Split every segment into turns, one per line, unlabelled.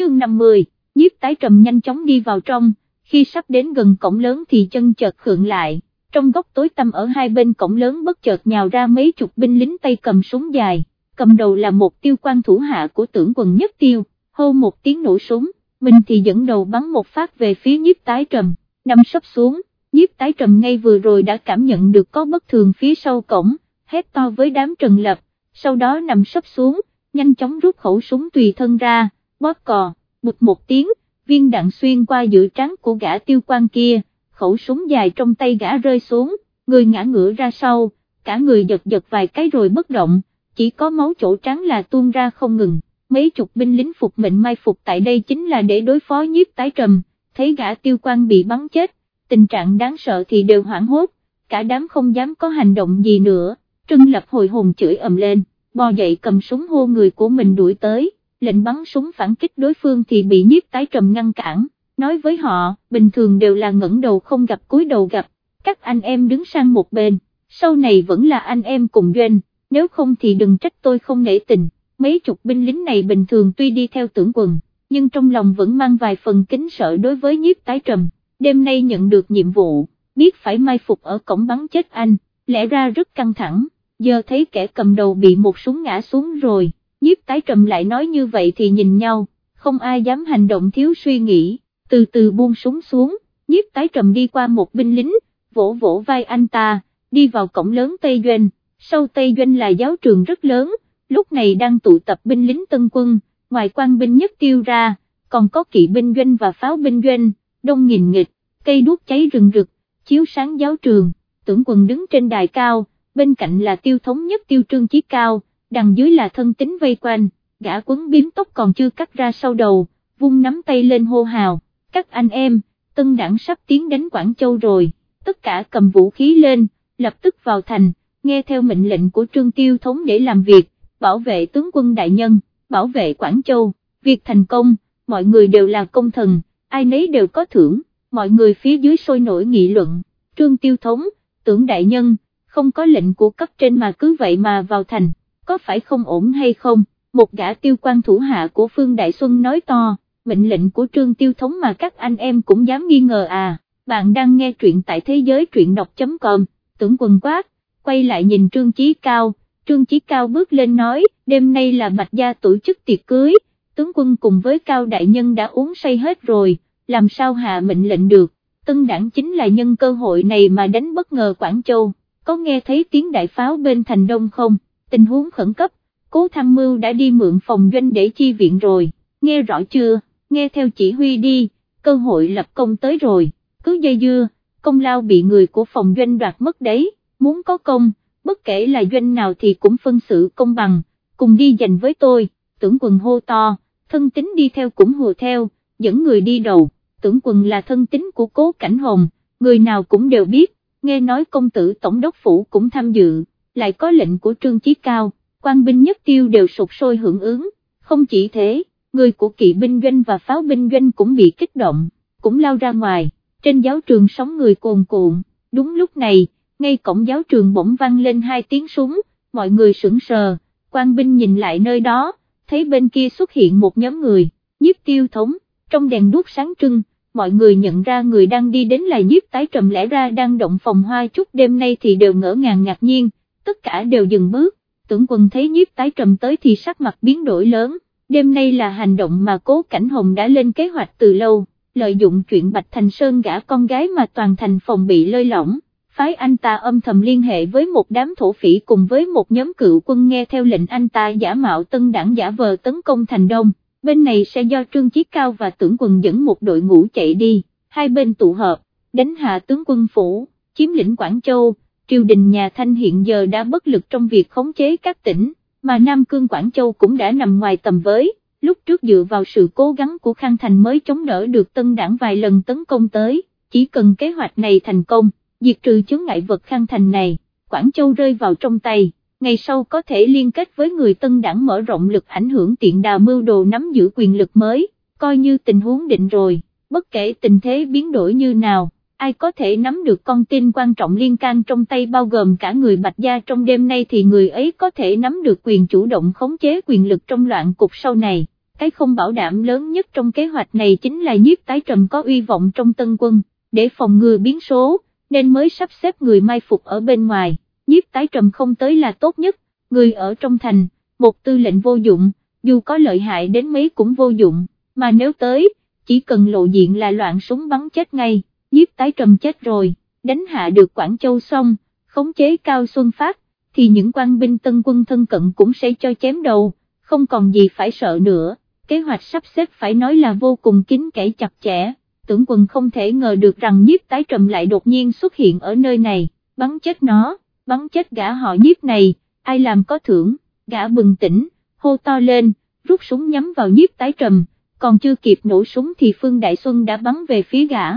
chương 50, nhiếp tái trầm nhanh chóng đi vào trong, khi sắp đến gần cổng lớn thì chân chợt khượng lại, trong góc tối tăm ở hai bên cổng lớn bất chợt nhào ra mấy chục binh lính tay cầm súng dài, cầm đầu là một tiêu quan thủ hạ của tưởng quần nhất tiêu, hô một tiếng nổ súng, mình thì dẫn đầu bắn một phát về phía nhiếp tái trầm, nằm sấp xuống, nhiếp tái trầm ngay vừa rồi đã cảm nhận được có bất thường phía sau cổng, hét to với đám trần lập, sau đó nằm sấp xuống, nhanh chóng rút khẩu súng tùy thân ra, bóp cò, bụt một tiếng, viên đạn xuyên qua giữa trán của gã tiêu quan kia, khẩu súng dài trong tay gã rơi xuống, người ngã ngửa ra sau, cả người giật giật vài cái rồi bất động, chỉ có máu chỗ trắng là tuôn ra không ngừng, mấy chục binh lính phục mệnh mai phục tại đây chính là để đối phó nhiếp tái trầm, thấy gã tiêu quan bị bắn chết, tình trạng đáng sợ thì đều hoảng hốt, cả đám không dám có hành động gì nữa, Trưng Lập hồi hồn chửi ầm lên, bò dậy cầm súng hô người của mình đuổi tới, lệnh bắn súng phản kích đối phương thì bị nhiếp tái trầm ngăn cản, nói với họ, bình thường đều là ngẩng đầu không gặp cúi đầu gặp, các anh em đứng sang một bên, sau này vẫn là anh em cùng doanh, nếu không thì đừng trách tôi không nể tình, mấy chục binh lính này bình thường tuy đi theo tưởng quần, nhưng trong lòng vẫn mang vài phần kính sợ đối với nhiếp tái trầm, đêm nay nhận được nhiệm vụ, biết phải mai phục ở cổng bắn chết anh, lẽ ra rất căng thẳng, giờ thấy kẻ cầm đầu bị một súng ngã xuống rồi, nhiếp tái trầm lại nói như vậy thì nhìn nhau, không ai dám hành động thiếu suy nghĩ, từ từ buông súng xuống, nhiếp tái trầm đi qua một binh lính, vỗ vỗ vai anh ta, đi vào cổng lớn Tây Doanh, sau Tây Doanh là giáo trường rất lớn, lúc này đang tụ tập binh lính tân quân, ngoài quan binh nhất tiêu ra, còn có kỵ binh doanh và pháo binh doanh, đông nghìn nghịch, cây đuốc cháy rừng rực, chiếu sáng giáo trường, tưởng quần đứng trên đài cao, bên cạnh là tiêu thống nhất tiêu trương chí cao, đằng dưới là thân tính vây quanh, gã quấn biếm tóc còn chưa cắt ra sau đầu, vung nắm tay lên hô hào, các anh em, tân đảng sắp tiến đến Quảng Châu rồi, tất cả cầm vũ khí lên, lập tức vào thành, nghe theo mệnh lệnh của trương tiêu thống để làm việc, bảo vệ tướng quân đại nhân, bảo vệ Quảng Châu, việc thành công, mọi người đều là công thần, ai nấy đều có thưởng, mọi người phía dưới sôi nổi nghị luận, trương tiêu thống, tưởng đại nhân, không có lệnh của cấp trên mà cứ vậy mà vào thành, có phải không ổn hay không, một gã tiêu quan thủ hạ của Phương Đại Xuân nói to, mệnh lệnh của trương tiêu thống mà các anh em cũng dám nghi ngờ à, bạn đang nghe truyện tại thế giới truyện đọc.com, tưởng quần quát, quay lại nhìn trương chí cao, trương chí cao bước lên nói, đêm nay là bạch gia tổ chức tiệc cưới, tướng quân cùng với cao đại nhân đã uống say hết rồi, làm sao hạ mệnh lệnh được, tân đảng chính là nhân cơ hội này mà đánh bất ngờ Quảng Châu có nghe thấy tiếng đại pháo bên thành đông không, tình huống khẩn cấp, cố tham mưu đã đi mượn phòng doanh để chi viện rồi, nghe rõ chưa, nghe theo chỉ huy đi, cơ hội lập công tới rồi, cứ dây dưa, công lao bị người của phòng doanh đoạt mất đấy, muốn có công, bất kể là doanh nào thì cũng phân sự công bằng, cùng đi giành với tôi, tưởng quần hô to, thân tính đi theo cũng hùa theo, dẫn người đi đầu, tưởng quần là thân tính của cố cảnh hồng, người nào cũng đều biết, nghe nói công tử tổng đốc phủ cũng tham dự, lại có lệnh của trương chí cao, quan binh nhất tiêu đều sụp sôi hưởng ứng, không chỉ thế, người của kỵ binh doanh và pháo binh doanh cũng bị kích động, cũng lao ra ngoài, trên giáo trường sóng người cuồn cuộn, đúng lúc này, ngay cổng giáo trường bỗng vang lên hai tiếng súng, mọi người sững sờ, quan binh nhìn lại nơi đó, thấy bên kia xuất hiện một nhóm người, nhiếp tiêu thống, trong đèn đuốc sáng trưng, mọi người nhận ra người đang đi đến là nhiếp tái trầm lẽ ra đang động phòng hoa chút đêm nay thì đều ngỡ ngàng ngạc nhiên, tất cả đều dừng bước, tưởng quần thấy nhiếp tái trầm tới thì sắc mặt biến đổi lớn, đêm nay là hành động mà cố cảnh hồng đã lên kế hoạch từ lâu, lợi dụng chuyện Bạch Thành Sơn gã con gái mà toàn thành phòng bị lơi lỏng. Phái anh ta âm thầm liên hệ với một đám thổ phỉ cùng với một nhóm cựu quân nghe theo lệnh anh ta giả mạo tân đảng giả vờ tấn công thành đông, bên này sẽ do Trương Chí Cao và Tưởng Quần dẫn một đội ngũ chạy đi, hai bên tụ hợp, đánh hạ tướng quân phủ, chiếm lĩnh Quảng Châu, triều đình nhà Thanh hiện giờ đã bất lực trong việc khống chế các tỉnh, mà Nam Cương Quảng Châu cũng đã nằm ngoài tầm với, lúc trước dựa vào sự cố gắng của Khang Thành mới chống đỡ được tân đảng vài lần tấn công tới, chỉ cần kế hoạch này thành công, diệt trừ chướng ngại vật Khang Thành này, Quảng Châu rơi vào trong tay. Ngày sau có thể liên kết với người tân đảng mở rộng lực ảnh hưởng tiện đà mưu đồ nắm giữ quyền lực mới, coi như tình huống định rồi, bất kể tình thế biến đổi như nào, ai có thể nắm được con tin quan trọng liên can trong tay bao gồm cả người bạch gia trong đêm nay thì người ấy có thể nắm được quyền chủ động khống chế quyền lực trong loạn cục sau này, cái không bảo đảm lớn nhất trong kế hoạch này chính là nhiếp tái trầm có uy vọng trong tân quân, để phòng ngừa biến số, nên mới sắp xếp người mai phục ở bên ngoài, nhiếp tái trầm không tới là tốt nhất, người ở trong thành, một tư lệnh vô dụng, dù có lợi hại đến mấy cũng vô dụng, mà nếu tới, chỉ cần lộ diện là loạn súng bắn chết ngay, nhiếp tái trầm chết rồi, đánh hạ được Quảng Châu xong, khống chế Cao Xuân Phát, thì những quan binh tân quân thân cận cũng sẽ cho chém đầu, không còn gì phải sợ nữa, kế hoạch sắp xếp phải nói là vô cùng kín kẽ chặt chẽ, tưởng quần không thể ngờ được rằng nhiếp tái trầm lại đột nhiên xuất hiện ở nơi này, bắn chết nó, bắn chết gã họ nhiếp này, ai làm có thưởng, gã bừng tỉnh, hô to lên, rút súng nhắm vào nhiếp tái trầm, còn chưa kịp nổ súng thì Phương Đại Xuân đã bắn về phía gã,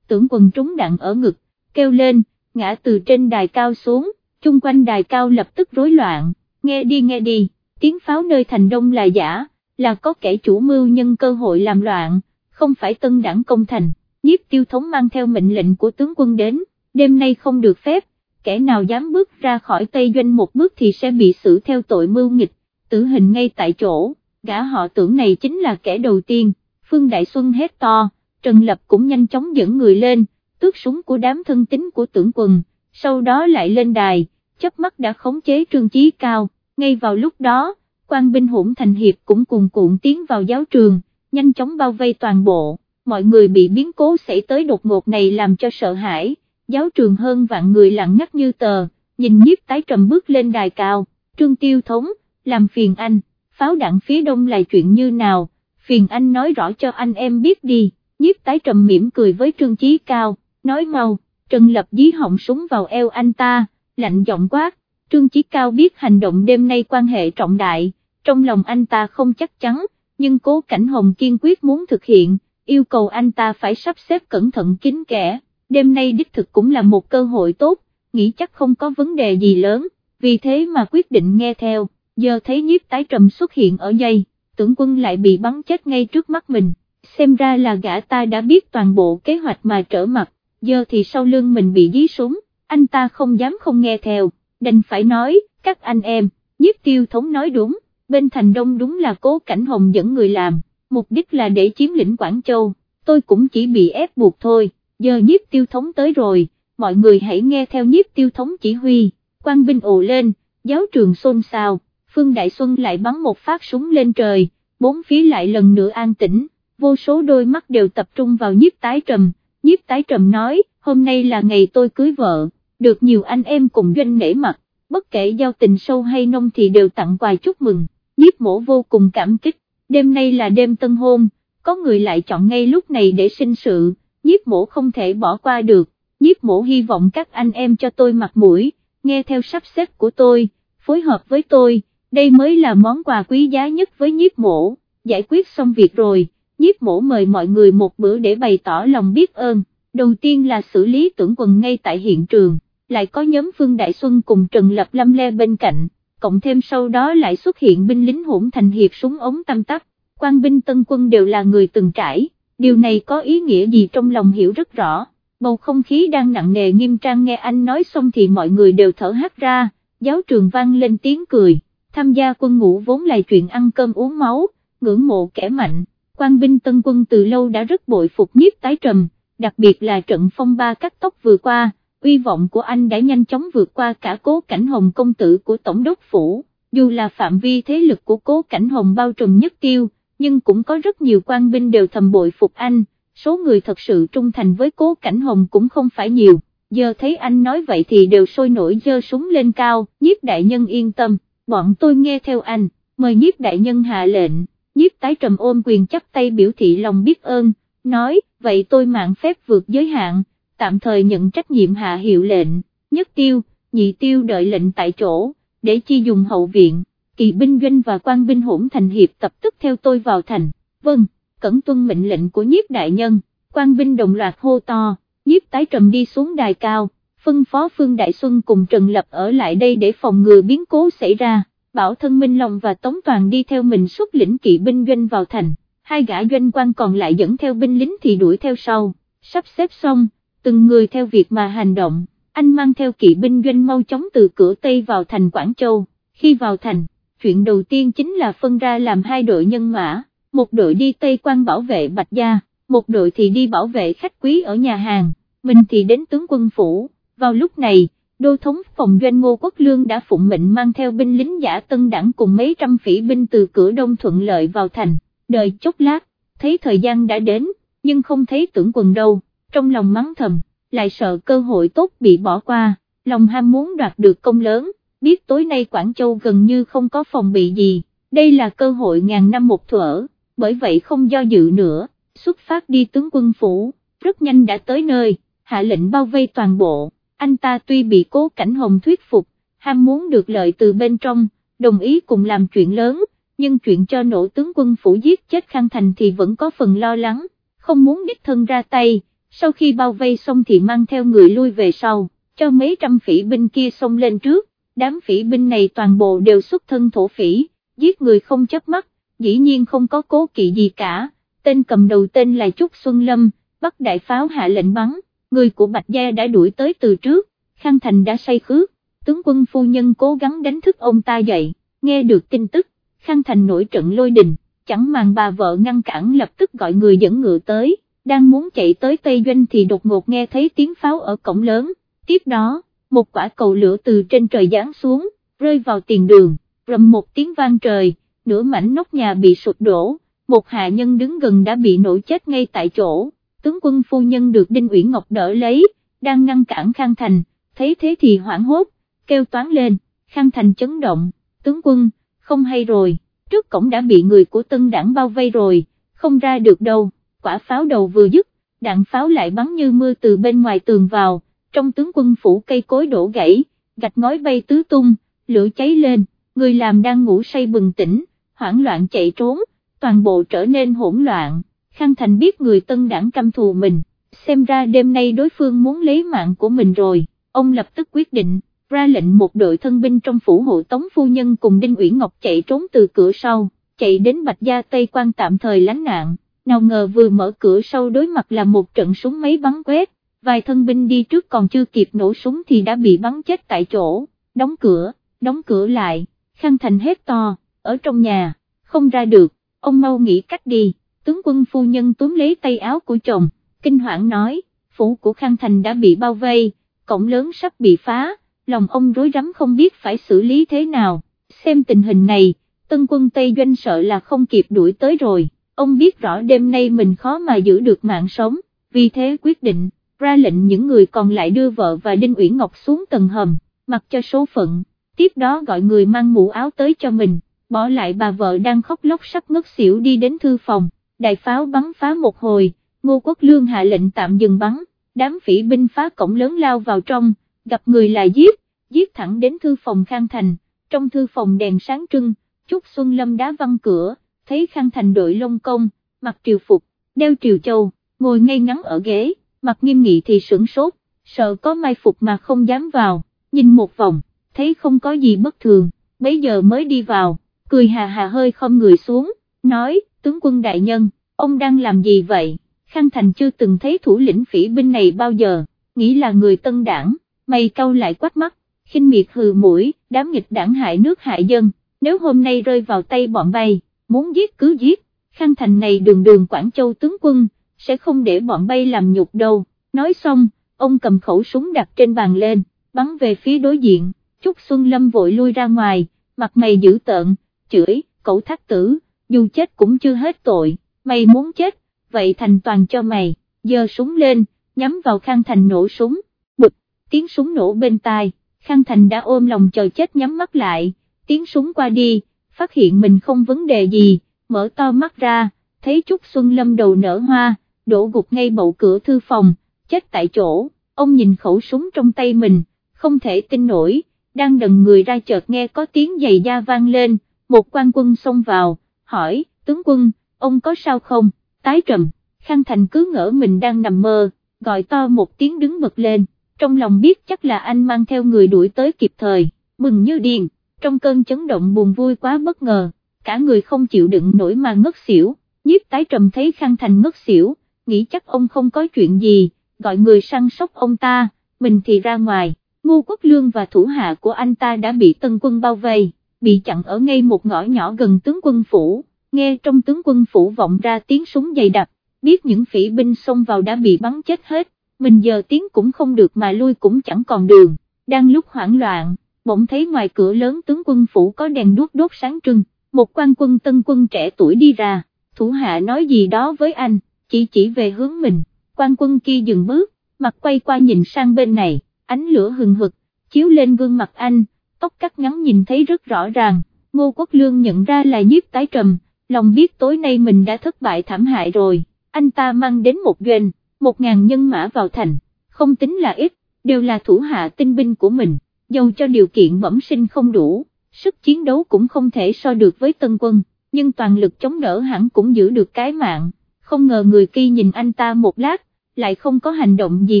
tưởng quần trúng đạn ở ngực, kêu lên, ngã từ trên đài cao xuống, chung quanh đài cao lập tức rối loạn, nghe đi nghe đi, tiếng pháo nơi thành đông là giả, là có kẻ chủ mưu nhân cơ hội làm loạn, không phải tân đảng công thành, nhiếp tiêu thống mang theo mệnh lệnh của tướng quân đến, đêm nay không được phép, kẻ nào dám bước ra khỏi Tây Doanh một bước thì sẽ bị xử theo tội mưu nghịch, tử hình ngay tại chỗ, gã họ tưởng này chính là kẻ đầu tiên, Phương Đại Xuân hét to, Trần Lập cũng nhanh chóng dẫn người lên, tước súng của đám thân tín của tưởng quần, sau đó lại lên đài, chớp mắt đã khống chế trương chí cao, ngay vào lúc đó, quan binh hỗn thành hiệp cũng cùng cuộn tiến vào giáo trường, nhanh chóng bao vây toàn bộ, mọi người bị biến cố xảy tới đột ngột này làm cho sợ hãi, giáo trường hơn vạn người lặng ngắt như tờ, nhìn nhiếp tái trầm bước lên đài cao, trương tiêu thống, làm phiền anh, pháo đạn phía đông là chuyện như nào, phiền anh nói rõ cho anh em biết đi, nhiếp tái trầm mỉm cười với trương chí cao, nói mau, Trần Lập dí họng súng vào eo anh ta, lạnh giọng quát, Trương Chí Cao biết hành động đêm nay quan hệ trọng đại, trong lòng anh ta không chắc chắn, nhưng cố cảnh hồng kiên quyết muốn thực hiện, yêu cầu anh ta phải sắp xếp cẩn thận kín kẽ, đêm nay đích thực cũng là một cơ hội tốt, nghĩ chắc không có vấn đề gì lớn, vì thế mà quyết định nghe theo, giờ thấy nhiếp tái trầm xuất hiện ở dây, tưởng quân lại bị bắn chết ngay trước mắt mình, xem ra là gã ta đã biết toàn bộ kế hoạch mà trở mặt giờ thì sau lưng mình bị dí súng, anh ta không dám không nghe theo, đành phải nói, các anh em, nhiếp tiêu thống nói đúng, bên thành đông đúng là cố cảnh hồng dẫn người làm, mục đích là để chiếm lĩnh Quảng Châu, tôi cũng chỉ bị ép buộc thôi, giờ nhiếp tiêu thống tới rồi, mọi người hãy nghe theo nhiếp tiêu thống chỉ huy, quan binh ồ lên, giáo trường xôn xao, Phương Đại Xuân lại bắn một phát súng lên trời, bốn phía lại lần nữa an tĩnh, vô số đôi mắt đều tập trung vào nhiếp tái trầm. Nhiếp tái trầm nói, hôm nay là ngày tôi cưới vợ, được nhiều anh em cùng doanh nể mặt, bất kể giao tình sâu hay nông thì đều tặng quà chúc mừng, nhiếp mổ vô cùng cảm kích, đêm nay là đêm tân hôn, có người lại chọn ngay lúc này để sinh sự, nhiếp mổ không thể bỏ qua được, nhiếp mổ hy vọng các anh em cho tôi mặt mũi, nghe theo sắp xếp của tôi, phối hợp với tôi, đây mới là món quà quý giá nhất với nhiếp mổ, giải quyết xong việc rồi nhiếp mổ mời mọi người một bữa để bày tỏ lòng biết ơn, đầu tiên là xử lý tưởng quần ngay tại hiện trường, lại có nhóm Phương Đại Xuân cùng Trần Lập Lâm le bên cạnh, cộng thêm sau đó lại xuất hiện binh lính hỗn thành hiệp súng ống tam tắc, quan binh tân quân đều là người từng trải, điều này có ý nghĩa gì trong lòng hiểu rất rõ, bầu không khí đang nặng nề nghiêm trang nghe anh nói xong thì mọi người đều thở hát ra, giáo trường vang lên tiếng cười, tham gia quân ngũ vốn là chuyện ăn cơm uống máu, ngưỡng mộ kẻ mạnh quan binh tân quân từ lâu đã rất bội phục nhiếp tái trầm, đặc biệt là trận phong ba cắt tóc vừa qua, uy vọng của anh đã nhanh chóng vượt qua cả cố cảnh hồng công tử của Tổng đốc Phủ, dù là phạm vi thế lực của cố cảnh hồng bao trùm nhất tiêu, nhưng cũng có rất nhiều quan binh đều thầm bội phục anh, số người thật sự trung thành với cố cảnh hồng cũng không phải nhiều, giờ thấy anh nói vậy thì đều sôi nổi giơ súng lên cao, nhiếp đại nhân yên tâm, bọn tôi nghe theo anh, mời nhiếp đại nhân hạ lệnh nhiếp tái trầm ôm quyền chắp tay biểu thị lòng biết ơn, nói, vậy tôi mạng phép vượt giới hạn, tạm thời nhận trách nhiệm hạ hiệu lệnh, nhất tiêu, nhị tiêu đợi lệnh tại chỗ, để chi dùng hậu viện, kỳ binh doanh và quan binh hỗn thành hiệp tập tức theo tôi vào thành, vâng, cẩn tuân mệnh lệnh của nhiếp đại nhân, quan binh đồng loạt hô to, nhiếp tái trầm đi xuống đài cao, phân phó Phương Đại Xuân cùng Trần Lập ở lại đây để phòng ngừa biến cố xảy ra bảo thân Minh Long và Tống Toàn đi theo mình xuất lĩnh kỵ binh doanh vào thành, hai gã doanh quan còn lại dẫn theo binh lính thì đuổi theo sau, sắp xếp xong, từng người theo việc mà hành động, anh mang theo kỵ binh doanh mau chóng từ cửa Tây vào thành Quảng Châu, khi vào thành, chuyện đầu tiên chính là phân ra làm hai đội nhân mã, một đội đi Tây quan bảo vệ Bạch Gia, một đội thì đi bảo vệ khách quý ở nhà hàng, mình thì đến tướng quân phủ, vào lúc này, đô thống phòng doanh ngô quốc lương đã phụng mệnh mang theo binh lính giả tân đảng cùng mấy trăm phỉ binh từ cửa đông thuận lợi vào thành, đợi chốc lát, thấy thời gian đã đến, nhưng không thấy tưởng quần đâu, trong lòng mắng thầm, lại sợ cơ hội tốt bị bỏ qua, lòng ham muốn đoạt được công lớn, biết tối nay Quảng Châu gần như không có phòng bị gì, đây là cơ hội ngàn năm một thuở, bởi vậy không do dự nữa, xuất phát đi tướng quân phủ, rất nhanh đã tới nơi, hạ lệnh bao vây toàn bộ anh ta tuy bị cố cảnh hồng thuyết phục, ham muốn được lợi từ bên trong, đồng ý cùng làm chuyện lớn, nhưng chuyện cho nổ tướng quân phủ giết chết Khang Thành thì vẫn có phần lo lắng, không muốn đích thân ra tay, sau khi bao vây xong thì mang theo người lui về sau, cho mấy trăm phỉ binh kia xông lên trước, đám phỉ binh này toàn bộ đều xuất thân thổ phỉ, giết người không chấp mắt, dĩ nhiên không có cố kỵ gì cả, tên cầm đầu tên là Trúc Xuân Lâm, bắt đại pháo hạ lệnh bắn người của Bạch Gia đã đuổi tới từ trước, Khang Thành đã say khước, tướng quân phu nhân cố gắng đánh thức ông ta dậy, nghe được tin tức, Khang Thành nổi trận lôi đình, chẳng màng bà vợ ngăn cản lập tức gọi người dẫn ngựa tới, đang muốn chạy tới Tây Doanh thì đột ngột nghe thấy tiếng pháo ở cổng lớn, tiếp đó, một quả cầu lửa từ trên trời giáng xuống, rơi vào tiền đường, rầm một tiếng vang trời, nửa mảnh nóc nhà bị sụp đổ, một hạ nhân đứng gần đã bị nổ chết ngay tại chỗ tướng quân phu nhân được Đinh Uyển Ngọc đỡ lấy, đang ngăn cản Khang Thành, thấy thế thì hoảng hốt, kêu toán lên, Khang Thành chấn động, tướng quân, không hay rồi, trước cổng đã bị người của tân đảng bao vây rồi, không ra được đâu, quả pháo đầu vừa dứt, đạn pháo lại bắn như mưa từ bên ngoài tường vào, trong tướng quân phủ cây cối đổ gãy, gạch ngói bay tứ tung, lửa cháy lên, người làm đang ngủ say bừng tỉnh, hoảng loạn chạy trốn, toàn bộ trở nên hỗn loạn. Khang Thành biết người tân đảng căm thù mình, xem ra đêm nay đối phương muốn lấy mạng của mình rồi, ông lập tức quyết định, ra lệnh một đội thân binh trong phủ hộ tống phu nhân cùng Đinh Uyển Ngọc chạy trốn từ cửa sau, chạy đến Bạch Gia Tây quan tạm thời lánh nạn, nào ngờ vừa mở cửa sau đối mặt là một trận súng máy bắn quét, vài thân binh đi trước còn chưa kịp nổ súng thì đã bị bắn chết tại chỗ, đóng cửa, đóng cửa lại, Khang Thành hét to, ở trong nhà, không ra được, ông mau nghĩ cách đi tướng quân phu nhân túm lấy tay áo của chồng, kinh hoảng nói, phủ của Khang Thành đã bị bao vây, cổng lớn sắp bị phá, lòng ông rối rắm không biết phải xử lý thế nào, xem tình hình này, tân quân Tây Doanh sợ là không kịp đuổi tới rồi, ông biết rõ đêm nay mình khó mà giữ được mạng sống, vì thế quyết định, ra lệnh những người còn lại đưa vợ và Đinh Uyển Ngọc xuống tầng hầm, mặc cho số phận, tiếp đó gọi người mang mũ áo tới cho mình, bỏ lại bà vợ đang khóc lóc sắp ngất xỉu đi đến thư phòng đại pháo bắn phá một hồi, Ngô Quốc Lương hạ lệnh tạm dừng bắn, đám phỉ binh phá cổng lớn lao vào trong, gặp người là giết, giết thẳng đến thư phòng Khang Thành, trong thư phòng đèn sáng trưng, Trúc Xuân Lâm đá văng cửa, thấy Khang Thành đội lông công, mặc triều phục, đeo triều châu, ngồi ngay ngắn ở ghế, mặt nghiêm nghị thì sửng sốt, sợ có mai phục mà không dám vào, nhìn một vòng, thấy không có gì bất thường, bấy giờ mới đi vào, cười hà hà hơi không người xuống, nói, tướng quân đại nhân, ông đang làm gì vậy, Khang Thành chưa từng thấy thủ lĩnh phỉ binh này bao giờ, nghĩ là người tân đảng, mày câu lại quát mắt, khinh miệt hừ mũi, đám nghịch đảng hại nước hại dân, nếu hôm nay rơi vào tay bọn bay, muốn giết cứ giết, Khang Thành này đường đường Quảng Châu tướng quân, sẽ không để bọn bay làm nhục đâu, nói xong, ông cầm khẩu súng đặt trên bàn lên, bắn về phía đối diện, Trúc Xuân Lâm vội lui ra ngoài, mặt mày dữ tợn, chửi, cậu thác tử, dù chết cũng chưa hết tội, mày muốn chết, vậy thành toàn cho mày, giơ súng lên, nhắm vào Khang Thành nổ súng, bụt, tiếng súng nổ bên tai, Khang Thành đã ôm lòng chờ chết nhắm mắt lại, tiếng súng qua đi, phát hiện mình không vấn đề gì, mở to mắt ra, thấy Trúc Xuân Lâm đầu nở hoa, đổ gục ngay bậu cửa thư phòng, chết tại chỗ, ông nhìn khẩu súng trong tay mình, không thể tin nổi, đang đần người ra chợt nghe có tiếng giày da vang lên, một quan quân xông vào, hỏi, tướng quân, ông có sao không, tái trầm, Khang Thành cứ ngỡ mình đang nằm mơ, gọi to một tiếng đứng bật lên, trong lòng biết chắc là anh mang theo người đuổi tới kịp thời, mừng như điên, trong cơn chấn động buồn vui quá bất ngờ, cả người không chịu đựng nổi mà ngất xỉu, nhiếp tái trầm thấy Khang Thành ngất xỉu, nghĩ chắc ông không có chuyện gì, gọi người săn sóc ông ta, mình thì ra ngoài, Ngô Quốc Lương và thủ hạ của anh ta đã bị tân quân bao vây bị chặn ở ngay một ngõ nhỏ gần tướng quân phủ, nghe trong tướng quân phủ vọng ra tiếng súng dày đặc, biết những phỉ binh xông vào đã bị bắn chết hết, mình giờ tiếng cũng không được mà lui cũng chẳng còn đường, đang lúc hoảng loạn, bỗng thấy ngoài cửa lớn tướng quân phủ có đèn đuốc đốt sáng trưng, một quan quân tân quân trẻ tuổi đi ra, thủ hạ nói gì đó với anh, chỉ chỉ về hướng mình, quan quân kia dừng bước, mặt quay qua nhìn sang bên này, ánh lửa hừng hực, chiếu lên gương mặt anh, tóc cắt ngắn nhìn thấy rất rõ ràng, Ngô Quốc Lương nhận ra là nhiếp tái trầm, lòng biết tối nay mình đã thất bại thảm hại rồi, anh ta mang đến một doanh, một ngàn nhân mã vào thành, không tính là ít, đều là thủ hạ tinh binh của mình, dầu cho điều kiện bẩm sinh không đủ, sức chiến đấu cũng không thể so được với tân quân, nhưng toàn lực chống đỡ hẳn cũng giữ được cái mạng, không ngờ người kia nhìn anh ta một lát, lại không có hành động gì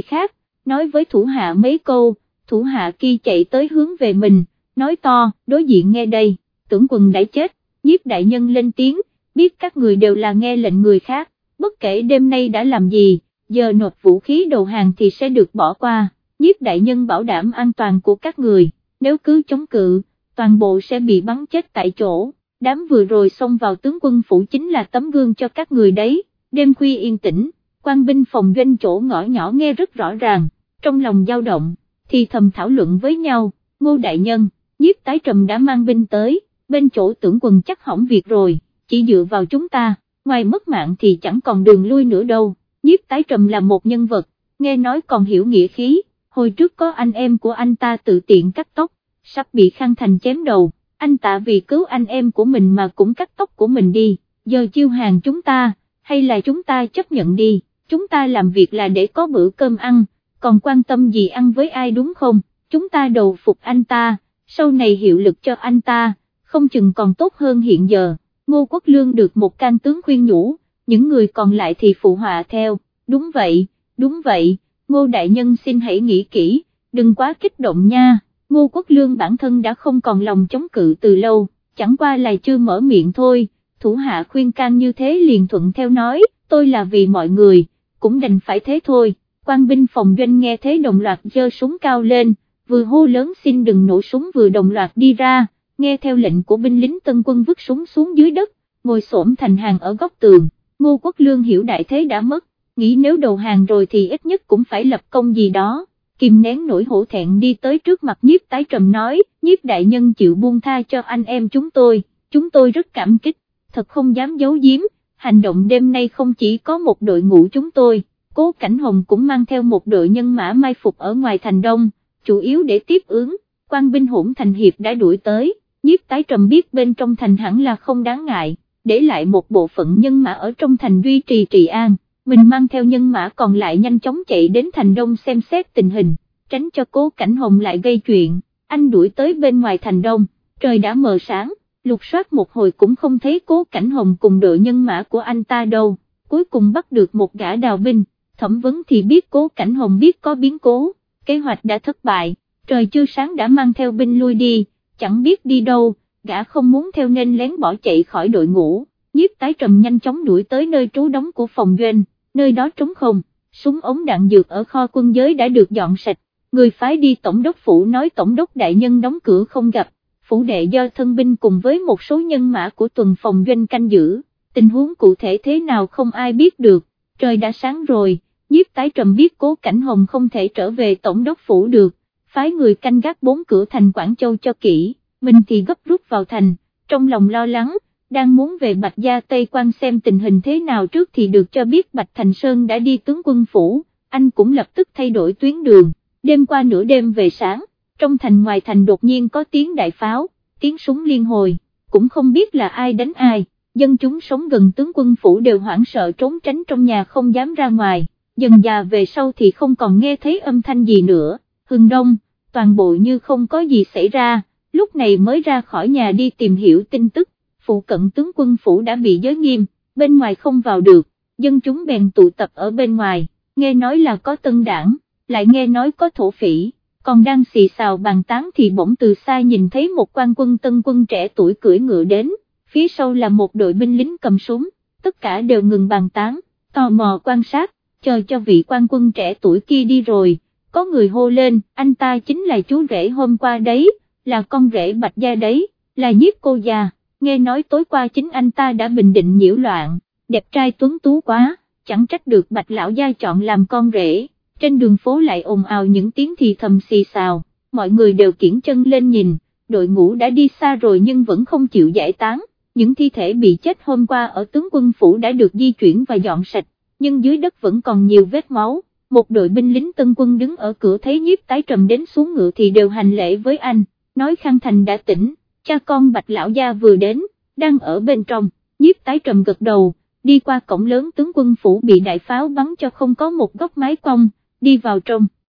khác, nói với thủ hạ mấy câu, thủ hạ kia chạy tới hướng về mình, nói to, đối diện nghe đây, tưởng quần đã chết, nhiếp đại nhân lên tiếng, biết các người đều là nghe lệnh người khác, bất kể đêm nay đã làm gì, giờ nộp vũ khí đầu hàng thì sẽ được bỏ qua, nhiếp đại nhân bảo đảm an toàn của các người, nếu cứ chống cự, toàn bộ sẽ bị bắn chết tại chỗ, đám vừa rồi xông vào tướng quân phủ chính là tấm gương cho các người đấy, đêm khuya yên tĩnh, quan binh phòng doanh chỗ ngõ nhỏ nghe rất rõ ràng, trong lòng dao động, thì thầm thảo luận với nhau, ngô đại nhân, nhiếp tái trầm đã mang binh tới, bên chỗ tưởng quần chắc hỏng việc rồi, chỉ dựa vào chúng ta, ngoài mất mạng thì chẳng còn đường lui nữa đâu, nhiếp tái trầm là một nhân vật, nghe nói còn hiểu nghĩa khí, hồi trước có anh em của anh ta tự tiện cắt tóc, sắp bị khăn thành chém đầu, anh ta vì cứu anh em của mình mà cũng cắt tóc của mình đi, giờ chiêu hàng chúng ta, hay là chúng ta chấp nhận đi, chúng ta làm việc là để có bữa cơm ăn, còn quan tâm gì ăn với ai đúng không, chúng ta đầu phục anh ta, sau này hiệu lực cho anh ta, không chừng còn tốt hơn hiện giờ, Ngô Quốc Lương được một can tướng khuyên nhủ, những người còn lại thì phụ họa theo, đúng vậy, đúng vậy, Ngô Đại Nhân xin hãy nghĩ kỹ, đừng quá kích động nha, Ngô Quốc Lương bản thân đã không còn lòng chống cự từ lâu, chẳng qua là chưa mở miệng thôi, thủ hạ khuyên can như thế liền thuận theo nói, tôi là vì mọi người, cũng đành phải thế thôi, quan binh phòng doanh nghe thế đồng loạt giơ súng cao lên, vừa hô lớn xin đừng nổ súng vừa đồng loạt đi ra, nghe theo lệnh của binh lính tân quân vứt súng xuống dưới đất, ngồi xổm thành hàng ở góc tường, Ngô Quốc Lương hiểu đại thế đã mất, nghĩ nếu đầu hàng rồi thì ít nhất cũng phải lập công gì đó, kìm nén nỗi hổ thẹn đi tới trước mặt nhiếp tái trầm nói, nhiếp đại nhân chịu buông tha cho anh em chúng tôi, chúng tôi rất cảm kích, thật không dám giấu giếm, hành động đêm nay không chỉ có một đội ngũ chúng tôi, cố cảnh hồng cũng mang theo một đội nhân mã mai phục ở ngoài thành đông, chủ yếu để tiếp ứng, quan binh hỗn thành hiệp đã đuổi tới, nhiếp tái trầm biết bên trong thành hẳn là không đáng ngại, để lại một bộ phận nhân mã ở trong thành duy trì trị an, mình mang theo nhân mã còn lại nhanh chóng chạy đến thành đông xem xét tình hình, tránh cho cố cảnh hồng lại gây chuyện, anh đuổi tới bên ngoài thành đông, trời đã mờ sáng, lục soát một hồi cũng không thấy cố cảnh hồng cùng đội nhân mã của anh ta đâu, cuối cùng bắt được một gã đào binh, thẩm vấn thì biết cố cảnh hồng biết có biến cố, kế hoạch đã thất bại, trời chưa sáng đã mang theo binh lui đi, chẳng biết đi đâu, gã không muốn theo nên lén bỏ chạy khỏi đội ngũ, nhiếp tái trầm nhanh chóng đuổi tới nơi trú đóng của phòng doanh, nơi đó trống không, súng ống đạn dược ở kho quân giới đã được dọn sạch, người phái đi tổng đốc phủ nói tổng đốc đại nhân đóng cửa không gặp, phủ đệ do thân binh cùng với một số nhân mã của tuần phòng doanh canh giữ, tình huống cụ thể thế nào không ai biết được, trời đã sáng rồi, nhiếp tái trầm biết cố cảnh hồng không thể trở về tổng đốc phủ được, phái người canh gác bốn cửa thành Quảng Châu cho kỹ, mình thì gấp rút vào thành, trong lòng lo lắng, đang muốn về Bạch Gia Tây quan xem tình hình thế nào trước thì được cho biết Bạch Thành Sơn đã đi tướng quân phủ, anh cũng lập tức thay đổi tuyến đường, đêm qua nửa đêm về sáng, trong thành ngoài thành đột nhiên có tiếng đại pháo, tiếng súng liên hồi, cũng không biết là ai đánh ai, dân chúng sống gần tướng quân phủ đều hoảng sợ trốn tránh trong nhà không dám ra ngoài, dần già về sau thì không còn nghe thấy âm thanh gì nữa, hưng đông, toàn bộ như không có gì xảy ra, lúc này mới ra khỏi nhà đi tìm hiểu tin tức, phụ cận tướng quân phủ đã bị giới nghiêm, bên ngoài không vào được, dân chúng bèn tụ tập ở bên ngoài, nghe nói là có tân đảng, lại nghe nói có thổ phỉ, còn đang xì xào bàn tán thì bỗng từ xa nhìn thấy một quan quân tân quân trẻ tuổi cưỡi ngựa đến, phía sau là một đội binh lính cầm súng, tất cả đều ngừng bàn tán, tò mò quan sát, chờ cho vị quan quân trẻ tuổi kia đi rồi, có người hô lên, anh ta chính là chú rể hôm qua đấy, là con rể bạch gia đấy, là nhiếp cô già, nghe nói tối qua chính anh ta đã bình định nhiễu loạn, đẹp trai tuấn tú quá, chẳng trách được bạch lão gia chọn làm con rể, trên đường phố lại ồn ào những tiếng thì thầm xì xào, mọi người đều kiển chân lên nhìn, đội ngũ đã đi xa rồi nhưng vẫn không chịu giải tán, những thi thể bị chết hôm qua ở tướng quân phủ đã được di chuyển và dọn sạch, nhưng dưới đất vẫn còn nhiều vết máu, một đội binh lính tân quân đứng ở cửa thấy nhiếp tái trầm đến xuống ngựa thì đều hành lễ với anh, nói khang thành đã tỉnh, cha con bạch lão gia vừa đến, đang ở bên trong, nhiếp tái trầm gật đầu, đi qua cổng lớn tướng quân phủ bị đại pháo bắn cho không có một góc mái cong, đi vào trong.